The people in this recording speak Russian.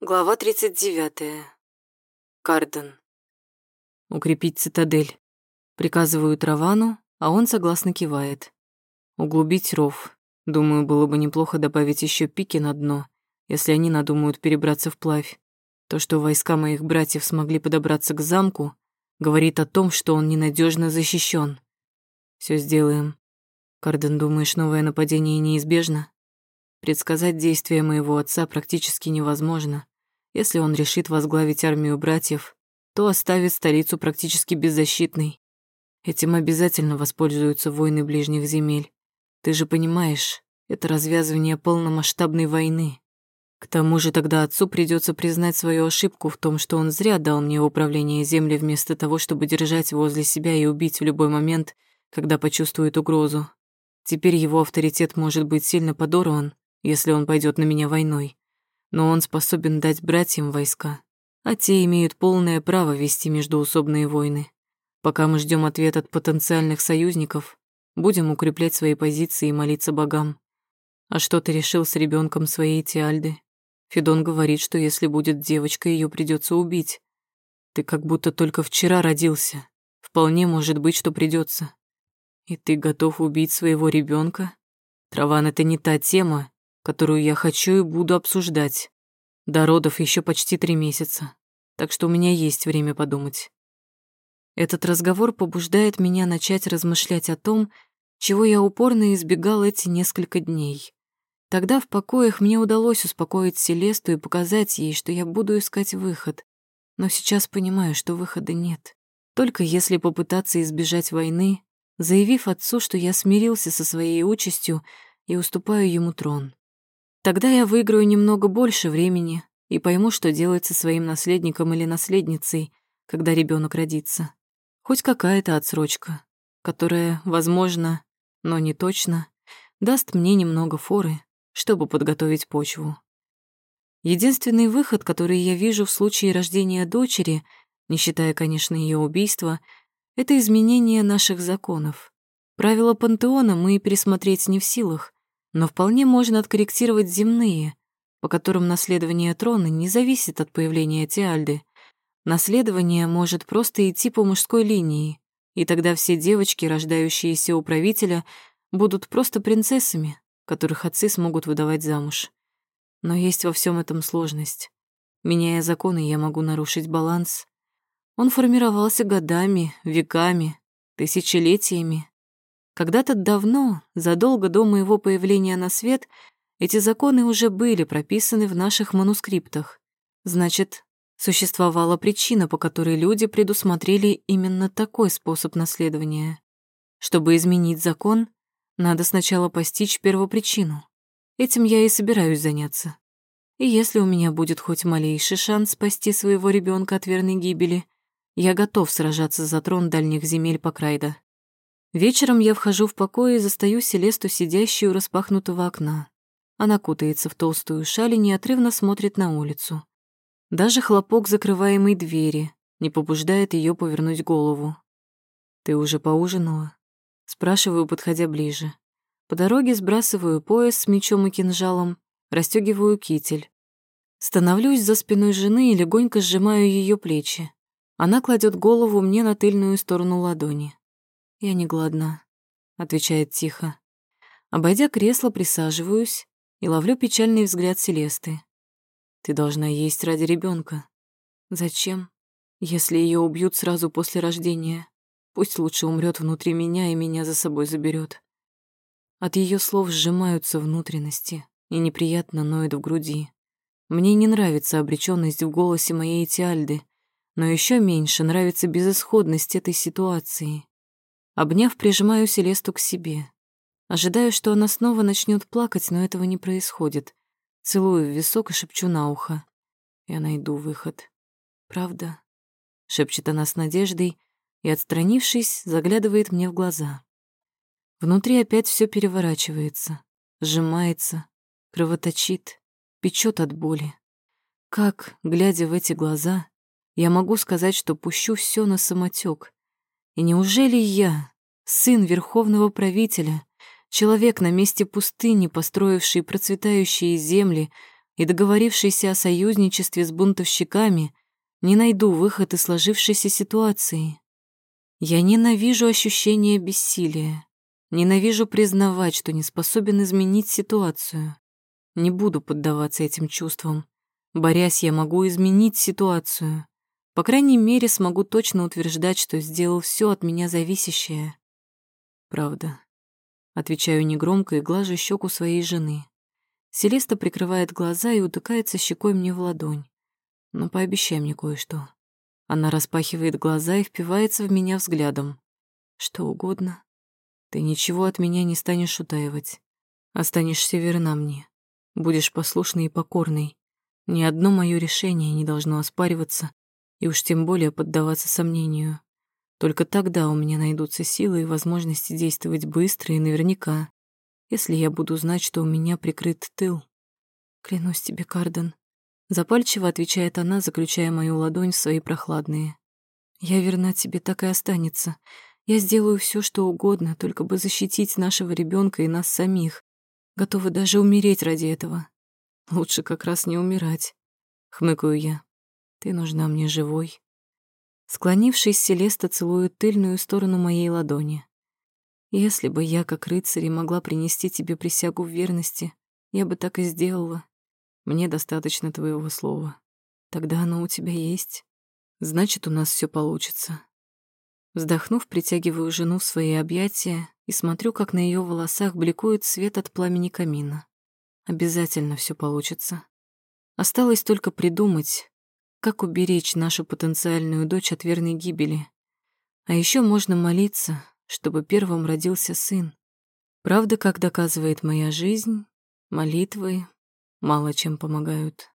Глава 39. Карден. Укрепить цитадель. Приказываю Травану, а он согласно кивает. Углубить ров. Думаю, было бы неплохо добавить еще пики на дно, если они надумают перебраться вплавь. То, что войска моих братьев смогли подобраться к замку, говорит о том, что он ненадежно защищен. Все сделаем. Карден, думаешь, новое нападение неизбежно? Предсказать действия моего отца практически невозможно. Если он решит возглавить армию братьев, то оставит столицу практически беззащитной. Этим обязательно воспользуются войны ближних земель. Ты же понимаешь, это развязывание полномасштабной войны. К тому же тогда отцу придется признать свою ошибку в том, что он зря дал мне управление землей вместо того, чтобы держать возле себя и убить в любой момент, когда почувствует угрозу. Теперь его авторитет может быть сильно подорван, если он пойдет на меня войной. Но он способен дать братьям войска, а те имеют полное право вести междуусобные войны. Пока мы ждем ответ от потенциальных союзников, будем укреплять свои позиции и молиться богам. А что ты решил с ребенком своей Тиальды? Федон говорит, что если будет девочка, ее придется убить. Ты как будто только вчера родился. Вполне может быть, что придется. И ты готов убить своего ребенка? Траван, это не та тема, которую я хочу и буду обсуждать. До родов еще почти три месяца, так что у меня есть время подумать. Этот разговор побуждает меня начать размышлять о том, чего я упорно избегал эти несколько дней. Тогда в покоях мне удалось успокоить Селесту и показать ей, что я буду искать выход. Но сейчас понимаю, что выхода нет. Только если попытаться избежать войны, заявив отцу, что я смирился со своей участью и уступаю ему трон. Тогда я выиграю немного больше времени и пойму, что делать со своим наследником или наследницей, когда ребенок родится. Хоть какая-то отсрочка, которая, возможно, но не точно, даст мне немного форы, чтобы подготовить почву. Единственный выход, который я вижу в случае рождения дочери, не считая, конечно, ее убийства, это изменение наших законов. Правила пантеона мы пересмотреть не в силах, но вполне можно откорректировать земные, по которым наследование трона не зависит от появления Тиальды. Наследование может просто идти по мужской линии, и тогда все девочки, рождающиеся у правителя, будут просто принцессами, которых отцы смогут выдавать замуж. Но есть во всем этом сложность. Меняя законы, я могу нарушить баланс. Он формировался годами, веками, тысячелетиями, когда-то давно, задолго до моего появления на свет, эти законы уже были прописаны в наших манускриптах. Значит, существовала причина, по которой люди предусмотрели именно такой способ наследования. Чтобы изменить закон, надо сначала постичь первопричину. Этим я и собираюсь заняться. И если у меня будет хоть малейший шанс спасти своего ребенка от верной гибели, я готов сражаться за трон дальних земель Покрайда. Вечером я вхожу в покой и застаю Селесту, сидящую у распахнутого окна. Она кутается в толстую шаль и неотрывно смотрит на улицу. Даже хлопок закрываемой двери не побуждает ее повернуть голову. «Ты уже поужинала?» Спрашиваю, подходя ближе. По дороге сбрасываю пояс с мечом и кинжалом, расстегиваю китель. Становлюсь за спиной жены и легонько сжимаю ее плечи. Она кладет голову мне на тыльную сторону ладони. «Я не голодна», — отвечает тихо. Обойдя кресло, присаживаюсь и ловлю печальный взгляд Селесты. «Ты должна есть ради ребенка. «Зачем? Если ее убьют сразу после рождения, пусть лучше умрет внутри меня и меня за собой заберет. От ее слов сжимаются внутренности и неприятно ноет в груди. Мне не нравится обреченность в голосе моей Тиальды, но еще меньше нравится безысходность этой ситуации. Обняв, прижимаю Селесту к себе. Ожидаю, что она снова начнет плакать, но этого не происходит. Целую в висок и шепчу на ухо. Я найду выход. Правда? Шепчет она с надеждой и, отстранившись, заглядывает мне в глаза. Внутри опять все переворачивается, сжимается, кровоточит, печет от боли. Как, глядя в эти глаза, я могу сказать, что пущу все на самотек, и неужели я, сын верховного правителя, человек на месте пустыни, построивший процветающие земли и, договорившись о союзничестве с бунтовщиками, не найду выход из сложившейся ситуации. Я ненавижу ощущение бессилия, ненавижу признавать, что не способен изменить ситуацию. Не буду поддаваться этим чувствам. Борясь, я могу изменить ситуацию. По крайней мере, смогу точно утверждать, что сделал все от меня зависящее. Правда. Отвечаю негромко и глажу щеку своей жены. Селеста прикрывает глаза и утыкается щекой мне в ладонь. Но пообещай мне кое-что. Она распахивает глаза и впивается в меня взглядом. Что угодно. Ты ничего от меня не станешь утаивать. Останешься верна мне. Будешь послушной и покорной. Ни одно мое решение не должно оспариваться и уж тем более поддаваться сомнению. Только тогда у меня найдутся силы и возможности действовать быстро и наверняка, если я буду знать, что у меня прикрыт тыл. Клянусь тебе, Карден. Запальчиво отвечает она, заключая мою ладонь в свои прохладные. Я верна тебе, так и останется. Я сделаю все, что угодно, только бы защитить нашего ребенка и нас самих. Готова даже умереть ради этого. Лучше как раз не умирать. Хмыкаю я. Ты нужна мне живой. Склонившись, Селеста целует тыльную сторону моей ладони. Если бы я, как рыцарь, могла принести тебе присягу в верности, я бы так и сделала. Мне достаточно твоего слова. Тогда оно у тебя есть. Значит, у нас все получится. Вздохнув, притягиваю жену в свои объятия и смотрю, как на ее волосах бликует свет от пламени камина. Обязательно все получится. Осталось только придумать, как уберечь нашу потенциальную дочь от верной гибели? А еще можно молиться, чтобы первым родился сын. Правда, как доказывает моя жизнь, молитвы мало чем помогают.